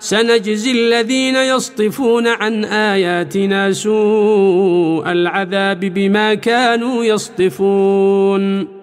سنجزي الذين يصطفون عن آياتنا سوء العذاب بما كانوا يصطفون.